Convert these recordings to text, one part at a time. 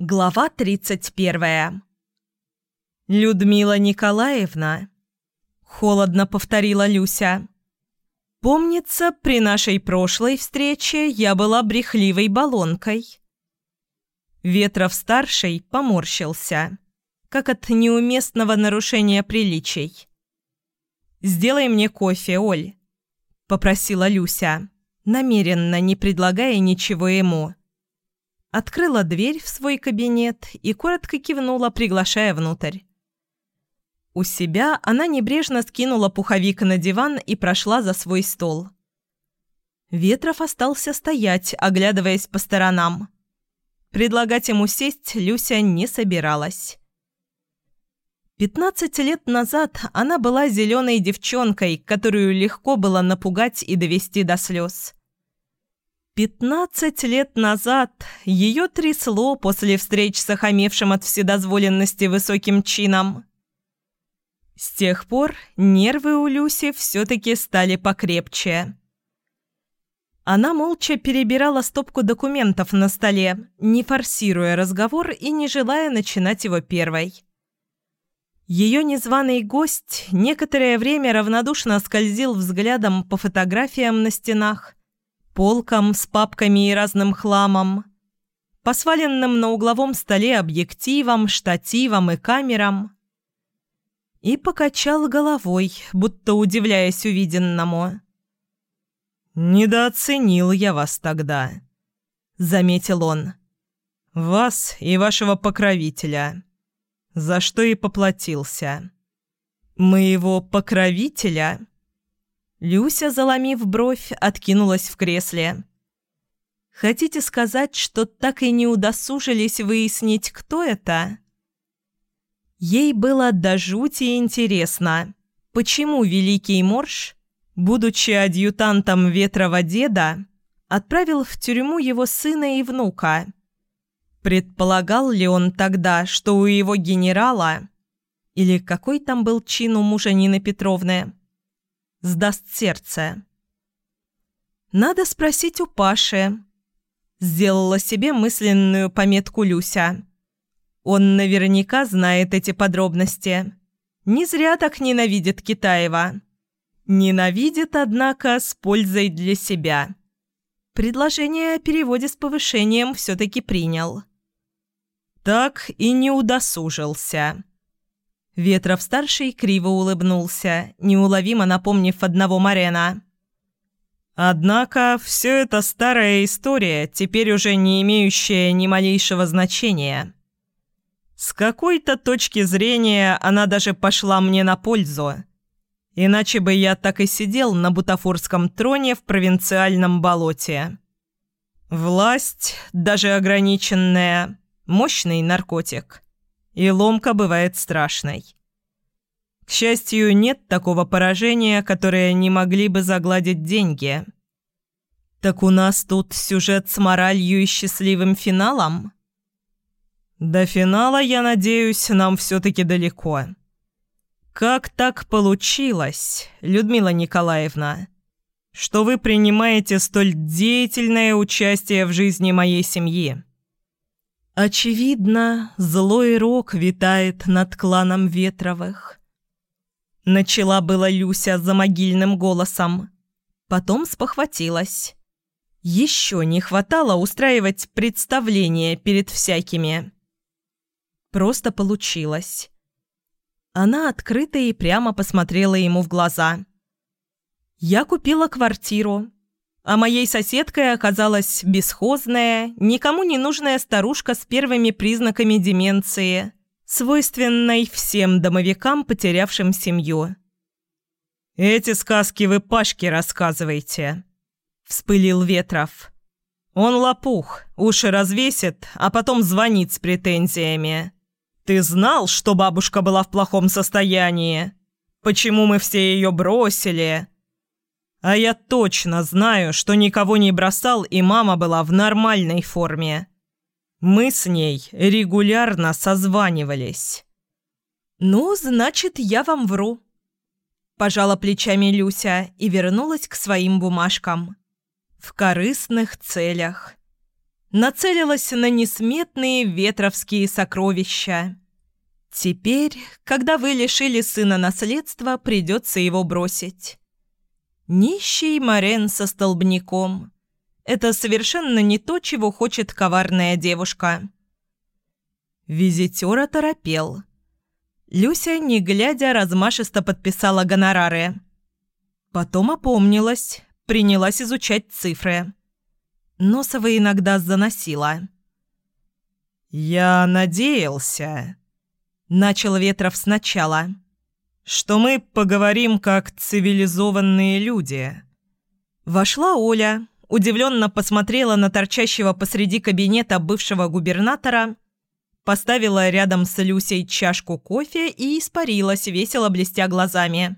Глава 31. «Людмила Николаевна», — холодно повторила Люся. «Помнится, при нашей прошлой встрече я была брехливой баллонкой». Ветров-старший поморщился, как от неуместного нарушения приличий. «Сделай мне кофе, Оль», — попросила Люся, намеренно не предлагая ничего ему открыла дверь в свой кабинет и коротко кивнула, приглашая внутрь. У себя она небрежно скинула пуховик на диван и прошла за свой стол. Ветров остался стоять, оглядываясь по сторонам. Предлагать ему сесть Люся не собиралась. Пятнадцать лет назад она была зеленой девчонкой, которую легко было напугать и довести до слез. Пятнадцать лет назад ее трясло после встреч с охамевшим от вседозволенности высоким чином. С тех пор нервы у Люси все-таки стали покрепче. Она молча перебирала стопку документов на столе, не форсируя разговор и не желая начинать его первой. Ее незваный гость некоторое время равнодушно скользил взглядом по фотографиям на стенах – полкам с папками и разным хламом, по сваленным на угловом столе объективам, штативам и камерам. И покачал головой, будто удивляясь увиденному. «Недооценил я вас тогда», — заметил он. «Вас и вашего покровителя. За что и поплатился». «Моего покровителя?» Люся, заломив бровь, откинулась в кресле. «Хотите сказать, что так и не удосужились выяснить, кто это?» Ей было до жути интересно, почему Великий Морж, будучи адъютантом Ветрова деда, отправил в тюрьму его сына и внука. Предполагал ли он тогда, что у его генерала, или какой там был чин у мужа Нины Петровны, сдаст сердце. «Надо спросить у Паши», — сделала себе мысленную пометку Люся. «Он наверняка знает эти подробности. Не зря так ненавидит Китаева. Ненавидит, однако, с пользой для себя. Предложение о переводе с повышением все-таки принял. Так и не удосужился». Ветров-старший криво улыбнулся, неуловимо напомнив одного Марена. «Однако все это старая история, теперь уже не имеющая ни малейшего значения. С какой-то точки зрения она даже пошла мне на пользу. Иначе бы я так и сидел на бутафорском троне в провинциальном болоте. Власть, даже ограниченная, мощный наркотик» и ломка бывает страшной. К счастью, нет такого поражения, которое не могли бы загладить деньги. Так у нас тут сюжет с моралью и счастливым финалом? До финала, я надеюсь, нам все-таки далеко. Как так получилось, Людмила Николаевна, что вы принимаете столь деятельное участие в жизни моей семьи? Очевидно, злой рок витает над кланом Ветровых. Начала была Люся за могильным голосом. Потом спохватилась. Еще не хватало устраивать представление перед всякими. Просто получилось. Она открыто и прямо посмотрела ему в глаза. «Я купила квартиру, а моей соседкой оказалась бесхозная, никому не нужная старушка с первыми признаками деменции, свойственной всем домовикам, потерявшим семью. «Эти сказки вы Пашке рассказываете», — вспылил Ветров. «Он лопух, уши развесит, а потом звонит с претензиями. Ты знал, что бабушка была в плохом состоянии? Почему мы все ее бросили?» А я точно знаю, что никого не бросал, и мама была в нормальной форме. Мы с ней регулярно созванивались. «Ну, значит, я вам вру», – пожала плечами Люся и вернулась к своим бумажкам. «В корыстных целях. нацелилась на несметные ветровские сокровища. Теперь, когда вы лишили сына наследства, придется его бросить. Нищий Морен со столбняком. Это совершенно не то, чего хочет коварная девушка. Визитер оторопел. Люся, не глядя, размашисто подписала гонорары. Потом опомнилась, принялась изучать цифры. Носова иногда заносила. «Я надеялся», — начал Ветров сначала, «что мы поговорим как цивилизованные люди». Вошла Оля, удивленно посмотрела на торчащего посреди кабинета бывшего губернатора, поставила рядом с Люсей чашку кофе и испарилась, весело блестя глазами.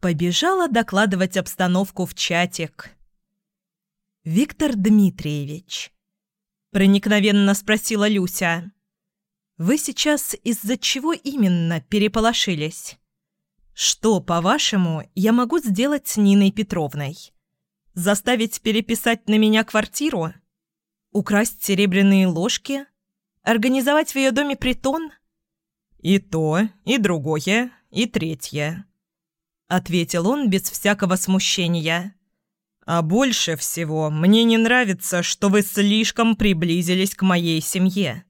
Побежала докладывать обстановку в чатик. «Виктор Дмитриевич», — проникновенно спросила Люся, — «вы сейчас из-за чего именно переполошились? Что, по-вашему, я могу сделать с Ниной Петровной?» Заставить переписать на меня квартиру? Украсть серебряные ложки? Организовать в ее доме притон? И то, и другое, и третье. Ответил он без всякого смущения. А больше всего мне не нравится, что вы слишком приблизились к моей семье.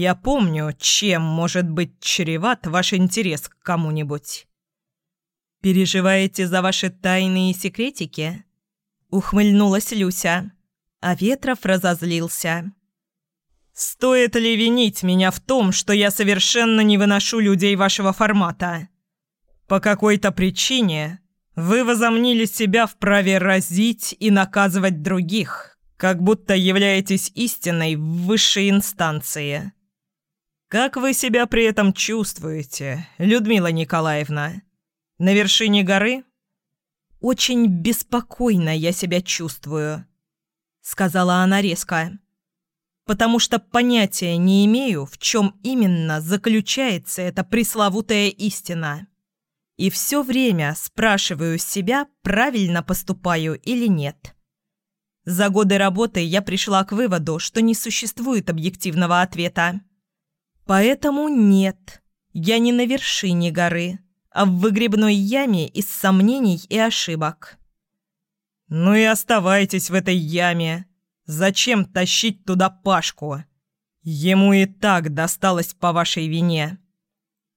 Я помню, чем может быть чреват ваш интерес к кому-нибудь. Переживаете за ваши тайные секретики? Ухмыльнулась Люся, а Ветров разозлился. «Стоит ли винить меня в том, что я совершенно не выношу людей вашего формата? По какой-то причине вы возомнили себя вправе разить и наказывать других, как будто являетесь истиной в высшей инстанции. Как вы себя при этом чувствуете, Людмила Николаевна? На вершине горы?» «Очень беспокойно я себя чувствую», — сказала она резко. «Потому что понятия не имею, в чем именно заключается эта пресловутая истина. И все время спрашиваю себя, правильно поступаю или нет». За годы работы я пришла к выводу, что не существует объективного ответа. Поэтому нет, я не на вершине горы а в выгребной яме из сомнений и ошибок. «Ну и оставайтесь в этой яме. Зачем тащить туда Пашку? Ему и так досталось по вашей вине».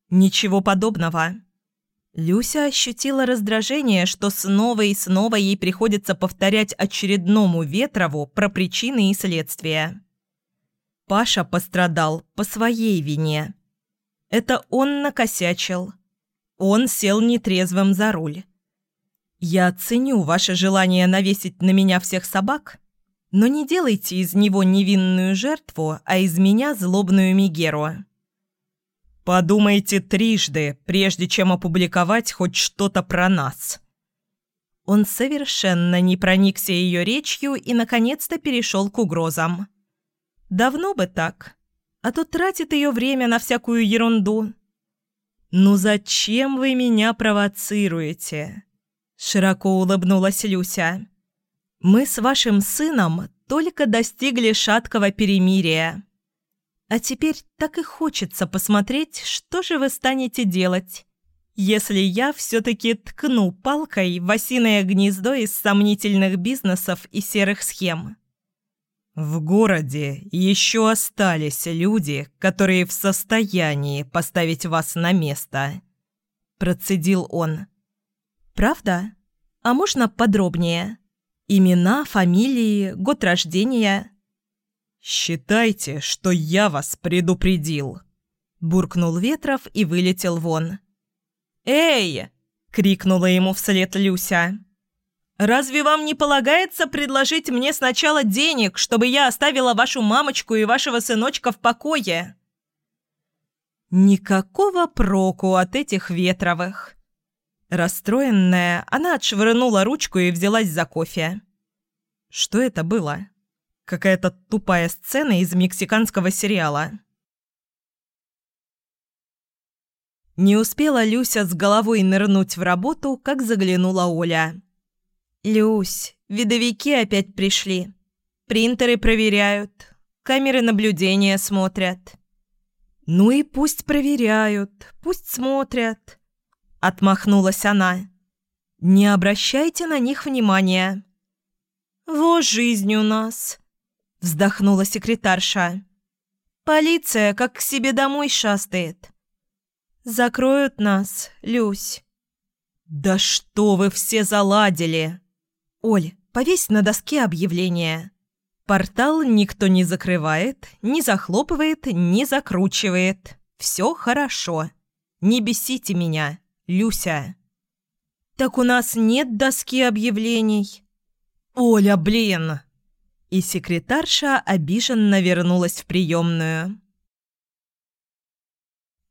«Ничего подобного». Люся ощутила раздражение, что снова и снова ей приходится повторять очередному Ветрову про причины и следствия. Паша пострадал по своей вине. Это он накосячил. Он сел нетрезвым за руль. «Я ценю ваше желание навесить на меня всех собак, но не делайте из него невинную жертву, а из меня злобную Мигеру». «Подумайте трижды, прежде чем опубликовать хоть что-то про нас». Он совершенно не проникся ее речью и, наконец-то, перешел к угрозам. «Давно бы так, а то тратит ее время на всякую ерунду». «Ну зачем вы меня провоцируете?» Широко улыбнулась Люся. «Мы с вашим сыном только достигли шаткого перемирия. А теперь так и хочется посмотреть, что же вы станете делать, если я все-таки ткну палкой в осиное гнездо из сомнительных бизнесов и серых схем». В городе еще остались люди, которые в состоянии поставить вас на место», – процедил он. «Правда? А можно подробнее? Имена, фамилии, год рождения?» «Считайте, что я вас предупредил», – буркнул Ветров и вылетел вон. «Эй!» – крикнула ему вслед Люся. Разве вам не полагается предложить мне сначала денег, чтобы я оставила вашу мамочку и вашего сыночка в покое?» Никакого проку от этих ветровых. Расстроенная, она отшвырнула ручку и взялась за кофе. Что это было? Какая-то тупая сцена из мексиканского сериала. Не успела Люся с головой нырнуть в работу, как заглянула Оля. «Люсь, видовики опять пришли. принтеры проверяют, камеры наблюдения смотрят». «Ну и пусть проверяют, пусть смотрят», — отмахнулась она. «Не обращайте на них внимания». «Во жизнь у нас», — вздохнула секретарша. «Полиция как к себе домой шастает. Закроют нас, Люсь». «Да что вы все заладили!» «Оль, повесь на доске объявление. Портал никто не закрывает, не захлопывает, не закручивает. Все хорошо. Не бесите меня, Люся». «Так у нас нет доски объявлений». «Оля, блин!» И секретарша обиженно вернулась в приемную.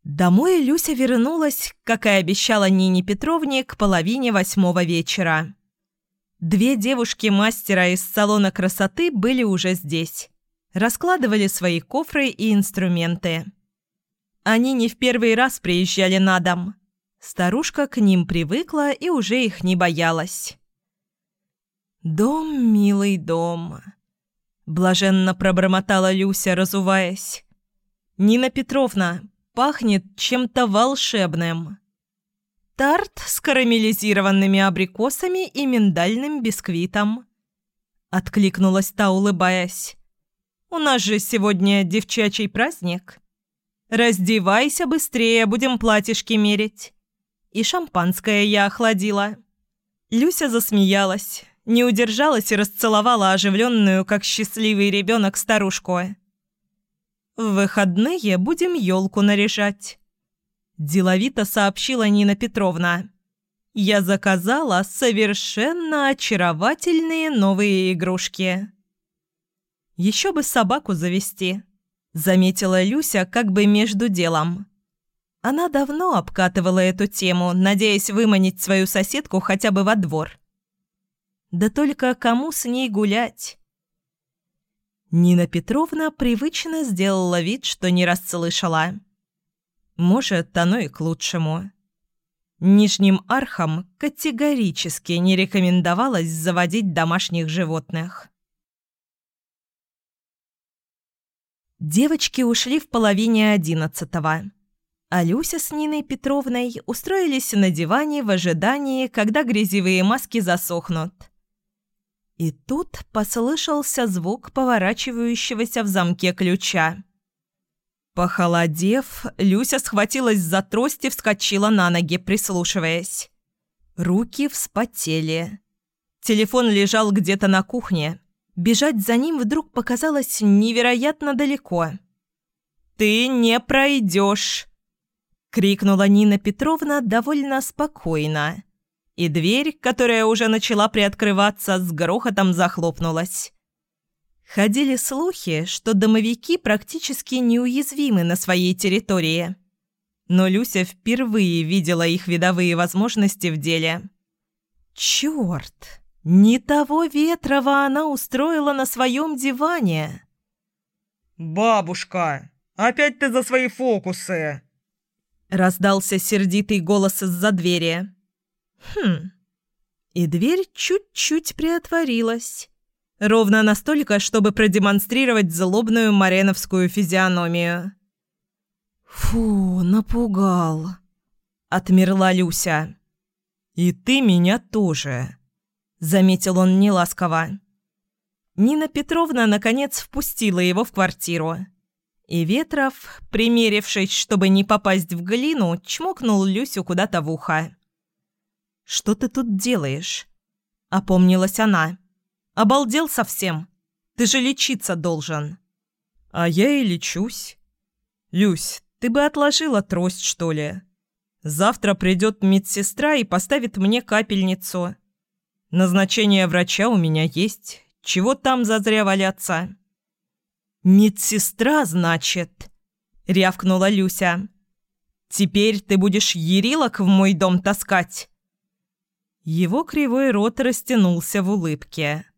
Домой Люся вернулась, как и обещала Нине Петровне, к половине восьмого вечера. Две девушки-мастера из салона красоты были уже здесь. Раскладывали свои кофры и инструменты. Они не в первый раз приезжали на дом. Старушка к ним привыкла и уже их не боялась. «Дом, милый дом», — блаженно пробормотала Люся, разуваясь. «Нина Петровна, пахнет чем-то волшебным». Тарт с карамелизированными абрикосами и миндальным бисквитом. Откликнулась та, улыбаясь. «У нас же сегодня девчачий праздник. Раздевайся быстрее, будем платьишки мерить». И шампанское я охладила. Люся засмеялась, не удержалась и расцеловала оживленную, как счастливый ребенок, старушку. «В выходные будем елку наряжать». Деловито сообщила Нина Петровна. «Я заказала совершенно очаровательные новые игрушки». «Еще бы собаку завести», — заметила Люся как бы между делом. Она давно обкатывала эту тему, надеясь выманить свою соседку хотя бы во двор. Да только кому с ней гулять? Нина Петровна привычно сделала вид, что не расслышала. Может, оно и к лучшему. Нижним архам категорически не рекомендовалось заводить домашних животных. Девочки ушли в половине одиннадцатого. А Люся с Ниной Петровной устроились на диване в ожидании, когда грязевые маски засохнут. И тут послышался звук поворачивающегося в замке ключа. Похолодев, Люся схватилась за трость и вскочила на ноги, прислушиваясь. Руки вспотели. Телефон лежал где-то на кухне. Бежать за ним вдруг показалось невероятно далеко. «Ты не пройдешь!» — крикнула Нина Петровна довольно спокойно. И дверь, которая уже начала приоткрываться, с грохотом захлопнулась. Ходили слухи, что домовики практически неуязвимы на своей территории. Но Люся впервые видела их видовые возможности в деле. «Черт! Не того Ветрова она устроила на своем диване!» «Бабушка, опять ты за свои фокусы!» Раздался сердитый голос из-за двери. «Хм...» И дверь чуть-чуть приотворилась. Ровно настолько, чтобы продемонстрировать злобную мареновскую физиономию. «Фу, напугал», — отмерла Люся. «И ты меня тоже», — заметил он неласково. Нина Петровна, наконец, впустила его в квартиру. И Ветров, примерившись, чтобы не попасть в глину, чмокнул Люсю куда-то в ухо. «Что ты тут делаешь?» — опомнилась она. Обалдел совсем. Ты же лечиться должен». «А я и лечусь». «Люсь, ты бы отложила трость, что ли? Завтра придет медсестра и поставит мне капельницу. Назначение врача у меня есть. Чего там зазря валяться?» «Медсестра, значит?» — рявкнула Люся. «Теперь ты будешь ерилок в мой дом таскать?» Его кривой рот растянулся в улыбке.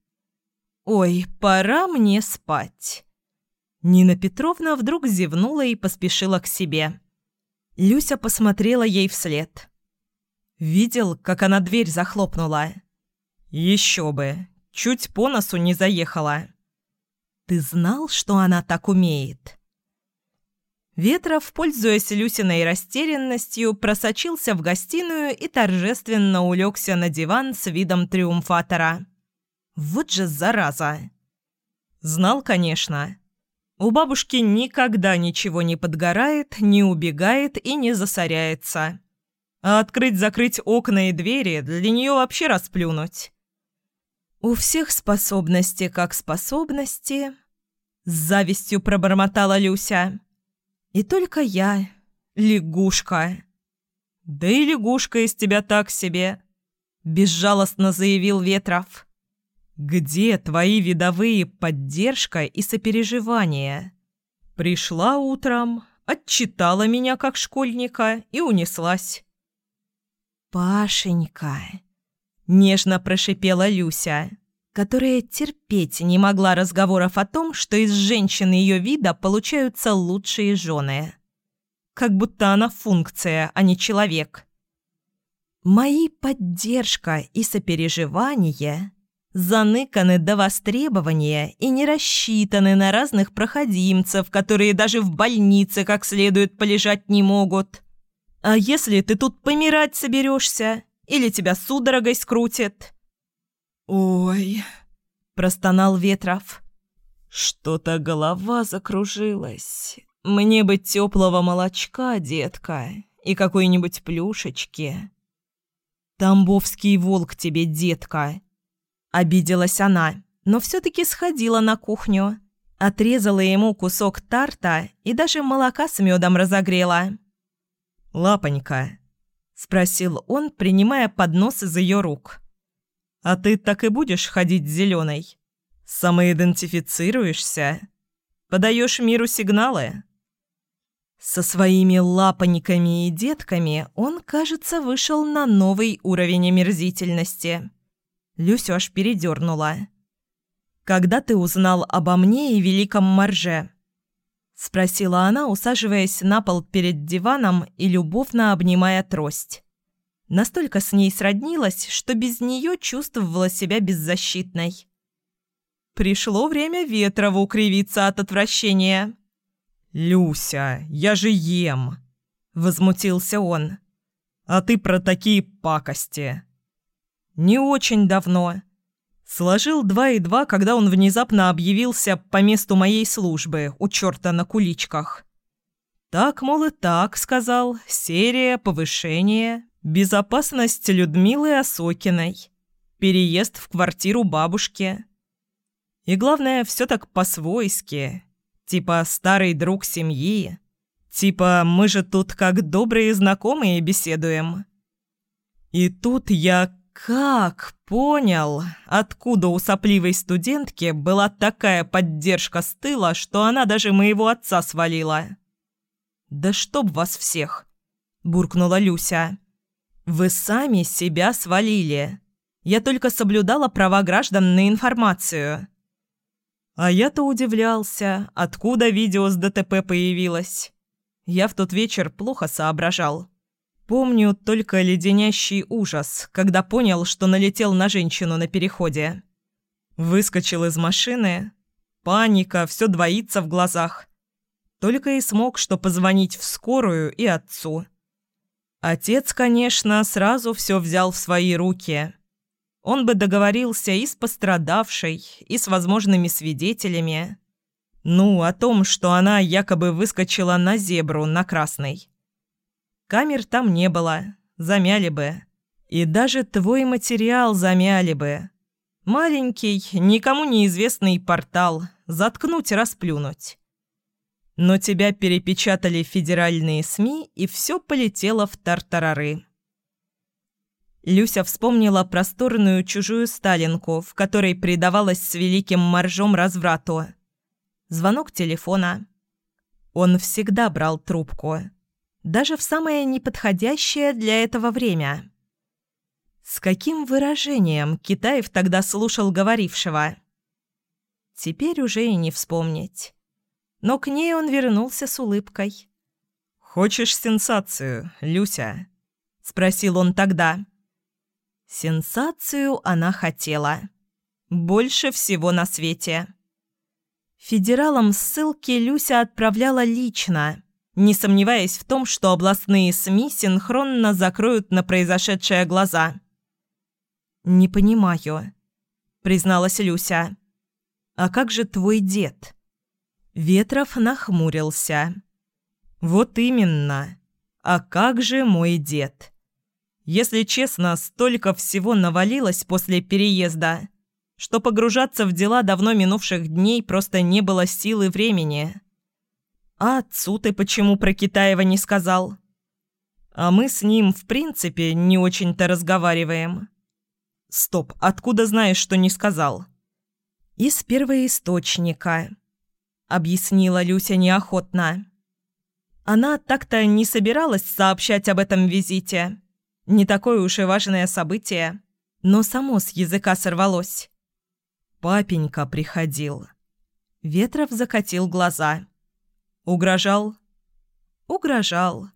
«Ой, пора мне спать». Нина Петровна вдруг зевнула и поспешила к себе. Люся посмотрела ей вслед. Видел, как она дверь захлопнула. Еще бы, чуть по носу не заехала. Ты знал, что она так умеет?» Ветров, пользуясь Люсиной растерянностью, просочился в гостиную и торжественно улегся на диван с видом триумфатора. «Вот же зараза!» Знал, конечно. У бабушки никогда ничего не подгорает, не убегает и не засоряется. А открыть-закрыть окна и двери для нее вообще расплюнуть. «У всех способности как способности», — с завистью пробормотала Люся. «И только я лягушка». «Да и лягушка из тебя так себе», — безжалостно заявил Ветров. «Где твои видовые поддержка и сопереживания?» Пришла утром, отчитала меня как школьника и унеслась. «Пашенька!» — нежно прошипела Люся, которая терпеть не могла разговоров о том, что из женщин ее вида получаются лучшие жены. Как будто она функция, а не человек. «Мои поддержка и сопереживание заныканы до востребования и не рассчитаны на разных проходимцев, которые даже в больнице как следует полежать не могут. А если ты тут помирать соберешься? Или тебя судорогой скрутит?» «Ой», — простонал Ветров. «Что-то голова закружилась. Мне бы теплого молочка, детка, и какой-нибудь плюшечки». «Тамбовский волк тебе, детка!» Обиделась она, но все-таки сходила на кухню. Отрезала ему кусок тарта и даже молока с медом разогрела. «Лапонька», — спросил он, принимая поднос из ее рук. «А ты так и будешь ходить зеленой? Самоидентифицируешься? Подаешь миру сигналы?» Со своими лапониками и детками он, кажется, вышел на новый уровень омерзительности. Люсю аж передернула. «Когда ты узнал обо мне и великом Марже?» — спросила она, усаживаясь на пол перед диваном и любовно обнимая трость. Настолько с ней сроднилась, что без нее чувствовала себя беззащитной. Пришло время Ветрову укривиться от отвращения. «Люся, я же ем!» — возмутился он. «А ты про такие пакости!» «Не очень давно. Сложил два и два, когда он внезапно объявился по месту моей службы у черта на куличках. Так, мол, и так, сказал, серия, повышение, безопасность Людмилы Осокиной, переезд в квартиру бабушки. И главное, все так по-свойски, типа старый друг семьи, типа мы же тут как добрые знакомые беседуем. И тут я как понял, откуда у сопливой студентки была такая поддержка с тыла, что она даже моего отца свалила? «Да чтоб вас всех!» – буркнула Люся. «Вы сами себя свалили. Я только соблюдала права граждан на информацию». А я-то удивлялся, откуда видео с ДТП появилось. Я в тот вечер плохо соображал. Помню только леденящий ужас, когда понял, что налетел на женщину на переходе. Выскочил из машины. Паника, все двоится в глазах. Только и смог что позвонить в скорую и отцу. Отец, конечно, сразу все взял в свои руки. Он бы договорился и с пострадавшей, и с возможными свидетелями. Ну, о том, что она якобы выскочила на зебру на красной. Камер там не было, замяли бы. И даже твой материал замяли бы. Маленький, никому неизвестный портал. Заткнуть, расплюнуть. Но тебя перепечатали федеральные СМИ, и все полетело в тартарары. Люся вспомнила просторную чужую сталинку, в которой предавалась с великим маржом разврату. Звонок телефона. Он всегда брал трубку даже в самое неподходящее для этого время. С каким выражением Китаев тогда слушал говорившего? Теперь уже и не вспомнить. Но к ней он вернулся с улыбкой. «Хочешь сенсацию, Люся?» – спросил он тогда. Сенсацию она хотела. Больше всего на свете. Федералам ссылки Люся отправляла лично, не сомневаясь в том, что областные СМИ синхронно закроют на произошедшее глаза. «Не понимаю», — призналась Люся. «А как же твой дед?» Ветров нахмурился. «Вот именно. А как же мой дед?» Если честно, столько всего навалилось после переезда, что погружаться в дела давно минувших дней просто не было силы времени. А отцу ты почему про Китаева не сказал? А мы с ним, в принципе, не очень-то разговариваем. Стоп, откуда знаешь, что не сказал? Из первоисточника, объяснила Люся неохотно. Она так-то не собиралась сообщать об этом визите. Не такое уж и важное событие, но само с языка сорвалось. Папенька приходил. Ветров закатил глаза. Угрожал? Угрожал.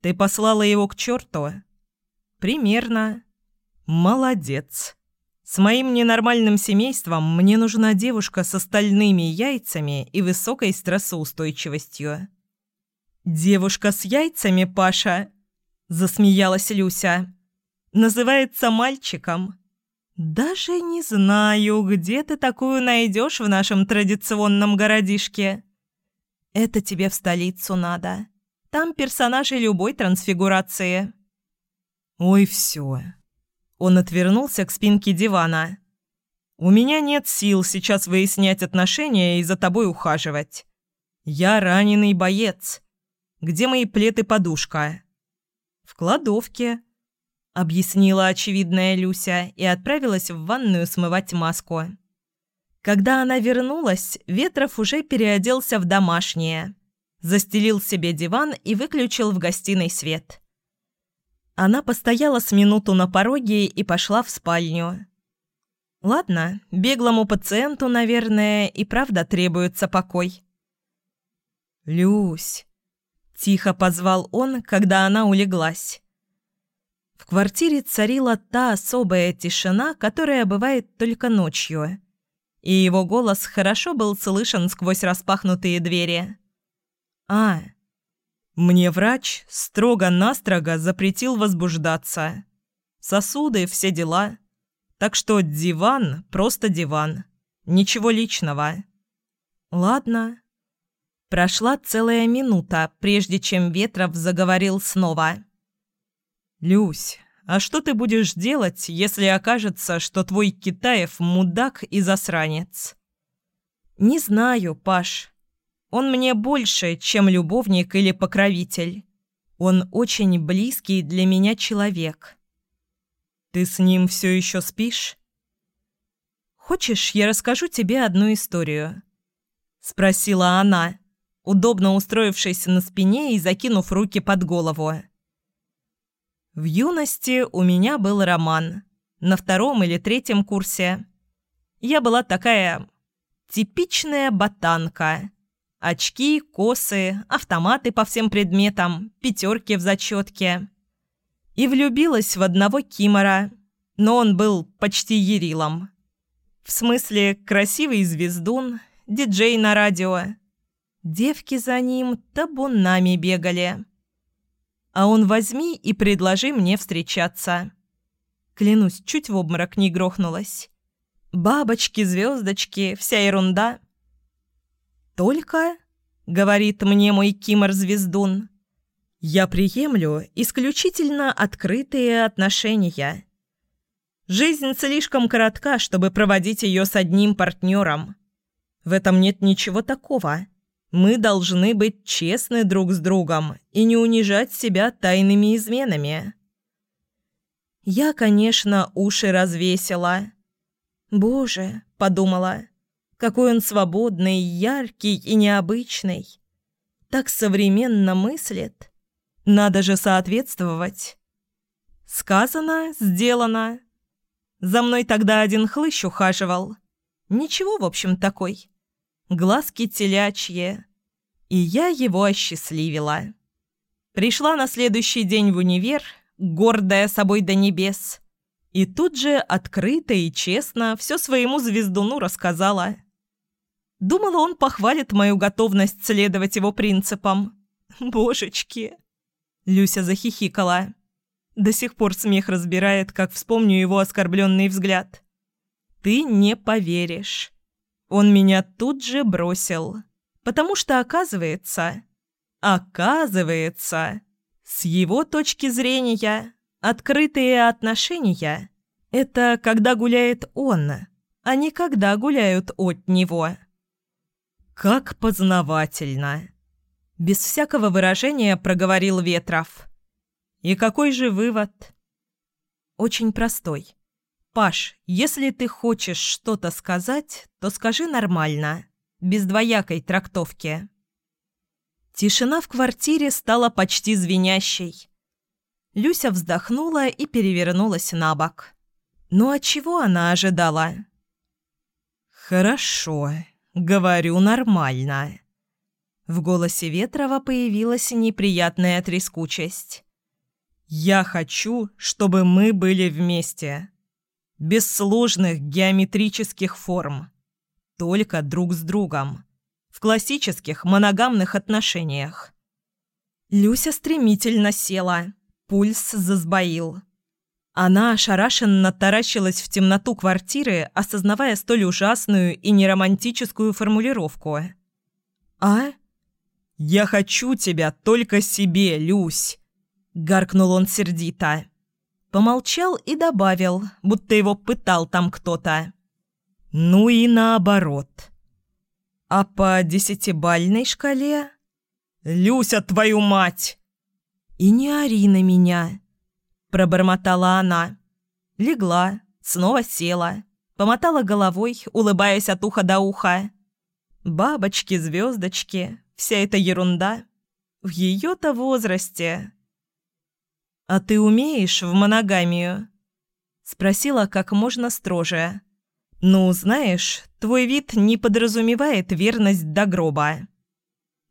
Ты послала его к черту? Примерно. Молодец. С моим ненормальным семейством мне нужна девушка с остальными яйцами и высокой стрессоустойчивостью. Девушка с яйцами, Паша? Засмеялась Люся. Называется мальчиком. «Даже не знаю, где ты такую найдешь в нашем традиционном городишке. Это тебе в столицу надо. Там персонажи любой трансфигурации». «Ой, все». Он отвернулся к спинке дивана. «У меня нет сил сейчас выяснять отношения и за тобой ухаживать. Я раненый боец. Где мои плед и подушка?» «В кладовке», — объяснила очевидная Люся и отправилась в ванную смывать маску. Когда она вернулась, Ветров уже переоделся в домашнее, застелил себе диван и выключил в гостиной свет. Она постояла с минуту на пороге и пошла в спальню. Ладно, беглому пациенту, наверное, и правда требуется покой. «Люсь!» – тихо позвал он, когда она улеглась. В квартире царила та особая тишина, которая бывает только ночью. И его голос хорошо был слышен сквозь распахнутые двери. «А, мне врач строго-настрого запретил возбуждаться. Сосуды, все дела. Так что диван – просто диван. Ничего личного». «Ладно». Прошла целая минута, прежде чем Ветров заговорил снова. «Люсь, а что ты будешь делать, если окажется, что твой Китаев мудак и засранец?» «Не знаю, Паш. Он мне больше, чем любовник или покровитель. Он очень близкий для меня человек». «Ты с ним все еще спишь?» «Хочешь, я расскажу тебе одну историю?» Спросила она, удобно устроившись на спине и закинув руки под голову. В юности у меня был роман. На втором или третьем курсе. Я была такая типичная ботанка. Очки, косы, автоматы по всем предметам, пятерки в зачетке. И влюбилась в одного кимора, но он был почти ерилом. В смысле, красивый звездун, диджей на радио. Девки за ним табунами бегали а он возьми и предложи мне встречаться. Клянусь, чуть в обморок не грохнулась. Бабочки, звездочки, вся ерунда. «Только», — говорит мне мой кимор-звездун, — «я приемлю исключительно открытые отношения. Жизнь слишком коротка, чтобы проводить ее с одним партнером. В этом нет ничего такого». Мы должны быть честны друг с другом и не унижать себя тайными изменами. Я, конечно, уши развесила. «Боже», — подумала, — «какой он свободный, яркий и необычный. Так современно мыслит. Надо же соответствовать». Сказано, сделано. За мной тогда один хлыщ ухаживал. Ничего, в общем, такой глазки телячьи. И я его осчастливила. Пришла на следующий день в универ, гордая собой до небес. И тут же открыто и честно все своему звездуну рассказала. Думала, он похвалит мою готовность следовать его принципам. Божечки!» Люся захихикала. До сих пор смех разбирает, как вспомню его оскорбленный взгляд. «Ты не поверишь. Он меня тут же бросил. Потому что, оказывается... Оказывается, с его точки зрения, открытые отношения – это когда гуляет он, а не когда гуляют от него. Как познавательно! Без всякого выражения проговорил Ветров. И какой же вывод? Очень простой. Паш, если ты хочешь что-то сказать, то скажи нормально, без двоякой трактовки. Тишина в квартире стала почти звенящей. Люся вздохнула и перевернулась на бок. Ну а чего она ожидала? «Хорошо, говорю нормально». В голосе Ветрова появилась неприятная трескучесть. Я хочу, чтобы мы были вместе. Без сложных геометрических форм. Только друг с другом. В классических моногамных отношениях. Люся стремительно села. Пульс засбоил. Она ошарашенно таращилась в темноту квартиры, осознавая столь ужасную и неромантическую формулировку. «А? Я хочу тебя только себе, Люсь!» — гаркнул он сердито. Помолчал и добавил, будто его пытал там кто-то. «Ну и наоборот». «А по десятибальной шкале?» «Люся, твою мать!» «И не ори на меня», — пробормотала она. Легла, снова села, помотала головой, улыбаясь от уха до уха. Бабочки, звездочки, вся эта ерунда. В ее-то возрасте «А ты умеешь в моногамию?» Спросила как можно строже. «Ну, знаешь, твой вид не подразумевает верность до гроба».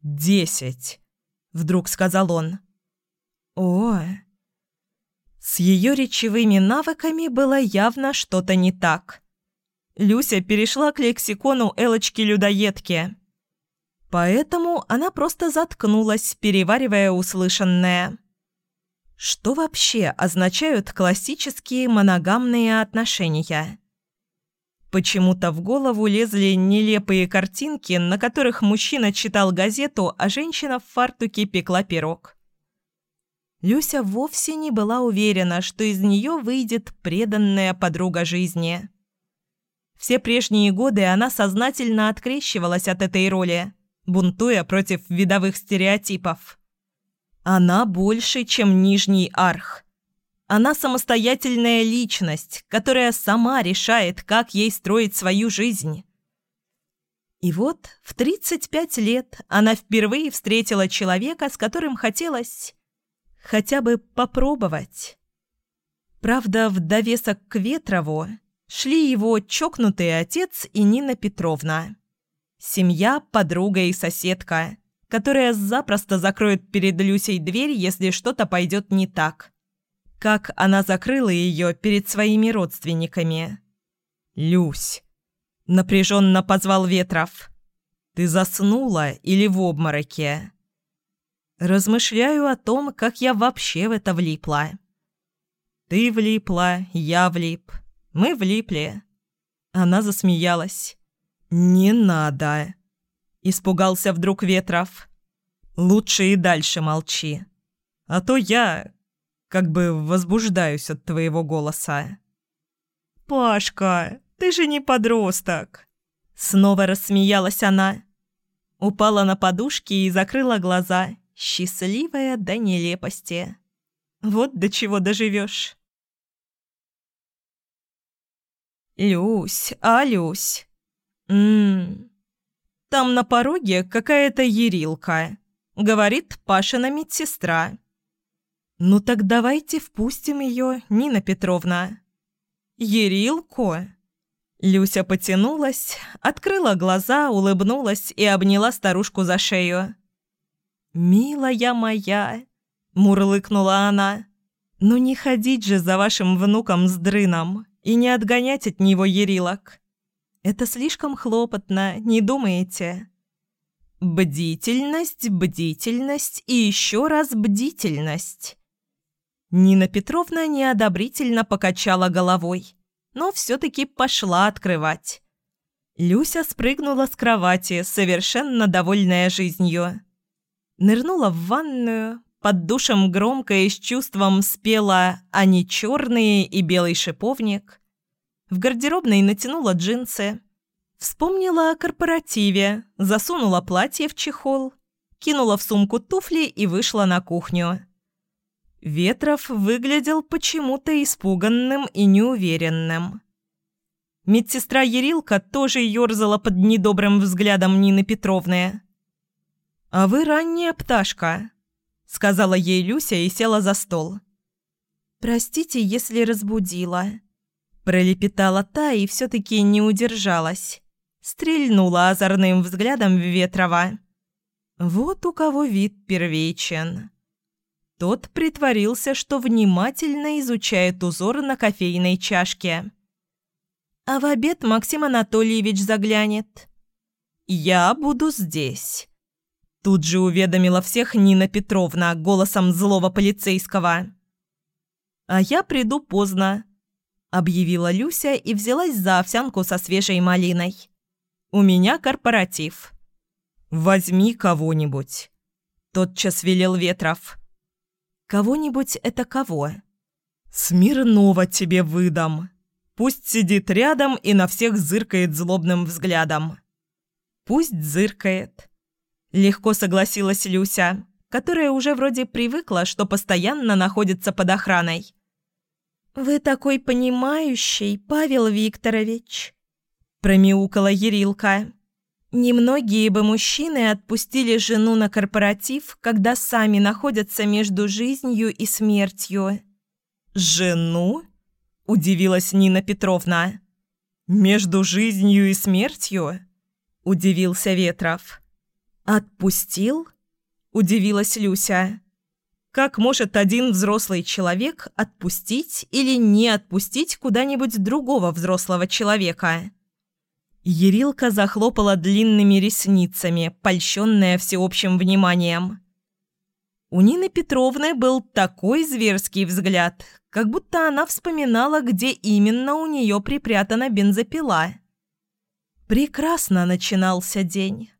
«Десять», — вдруг сказал он. «О...» С ее речевыми навыками было явно что-то не так. Люся перешла к лексикону Элочки-людоедки. Поэтому она просто заткнулась, переваривая услышанное. Что вообще означают классические моногамные отношения? Почему-то в голову лезли нелепые картинки, на которых мужчина читал газету, а женщина в фартуке пекла пирог. Люся вовсе не была уверена, что из нее выйдет преданная подруга жизни. Все прежние годы она сознательно открещивалась от этой роли, бунтуя против видовых стереотипов. Она больше, чем Нижний Арх. Она самостоятельная личность, которая сама решает, как ей строить свою жизнь. И вот в 35 лет она впервые встретила человека, с которым хотелось хотя бы попробовать. Правда, в довесок к Ветрову шли его чокнутый отец и Нина Петровна. Семья, подруга и соседка – которая запросто закроет перед Люсей дверь, если что-то пойдет не так. Как она закрыла ее перед своими родственниками. «Люсь!» – напряженно позвал Ветров. «Ты заснула или в обмороке?» Размышляю о том, как я вообще в это влипла. Ты влипла, я влип, мы влипли. Она засмеялась. «Не надо!» Испугался вдруг Ветров. «Лучше и дальше молчи. А то я как бы возбуждаюсь от твоего голоса». «Пашка, ты же не подросток!» Снова рассмеялась она. Упала на подушки и закрыла глаза, счастливая до нелепости. Вот до чего доживешь. Люсь, а Люсь. Ммм, там на пороге какая-то ерилка. Говорит Пашина медсестра. «Ну так давайте впустим ее, Нина Петровна». «Ерилку?» Люся потянулась, открыла глаза, улыбнулась и обняла старушку за шею. «Милая моя!» – мурлыкнула она. «Ну не ходить же за вашим внуком с дрыном и не отгонять от него ерилок. Это слишком хлопотно, не думаете? Бдительность, бдительность и еще раз бдительность. Нина Петровна неодобрительно покачала головой, но все-таки пошла открывать. Люся спрыгнула с кровати, совершенно довольная жизнью. Нырнула в ванную, под душем громко и с чувством спела «Они черные» и «Белый шиповник». В гардеробной натянула джинсы. Вспомнила о корпоративе, засунула платье в чехол, кинула в сумку туфли и вышла на кухню. Ветров выглядел почему-то испуганным и неуверенным. Медсестра Ерилка тоже ерзала под недобрым взглядом Нины Петровны. «А вы ранняя пташка», — сказала ей Люся и села за стол. «Простите, если разбудила», — пролепетала та и все-таки не удержалась. Стрельнула озорным взглядом в Ветрова. «Вот у кого вид первичен». Тот притворился, что внимательно изучает узор на кофейной чашке. А в обед Максим Анатольевич заглянет. «Я буду здесь». Тут же уведомила всех Нина Петровна голосом злого полицейского. «А я приду поздно», — объявила Люся и взялась за овсянку со свежей малиной. «У меня корпоратив». «Возьми кого-нибудь», — тотчас велел Ветров. «Кого-нибудь — это кого?» «Смирнова тебе выдам», Пусть сидит рядом и на всех зыркает злобным взглядом. Пусть зыркает. Легко согласилась Люся, которая уже вроде привыкла, что постоянно находится под охраной. «Вы такой понимающий, Павел Викторович», – промяукала Ерилка. «Немногие бы мужчины отпустили жену на корпоратив, когда сами находятся между жизнью и смертью». «Жену?» – удивилась Нина Петровна. «Между жизнью и смертью?» – удивился Ветров. «Отпустил?» – удивилась Люся. «Как может один взрослый человек отпустить или не отпустить куда-нибудь другого взрослого человека?» Ерилка захлопала длинными ресницами, польщенная всеобщим вниманием. У Нины Петровны был такой зверский взгляд, как будто она вспоминала, где именно у нее припрятана бензопила. Прекрасно начинался день.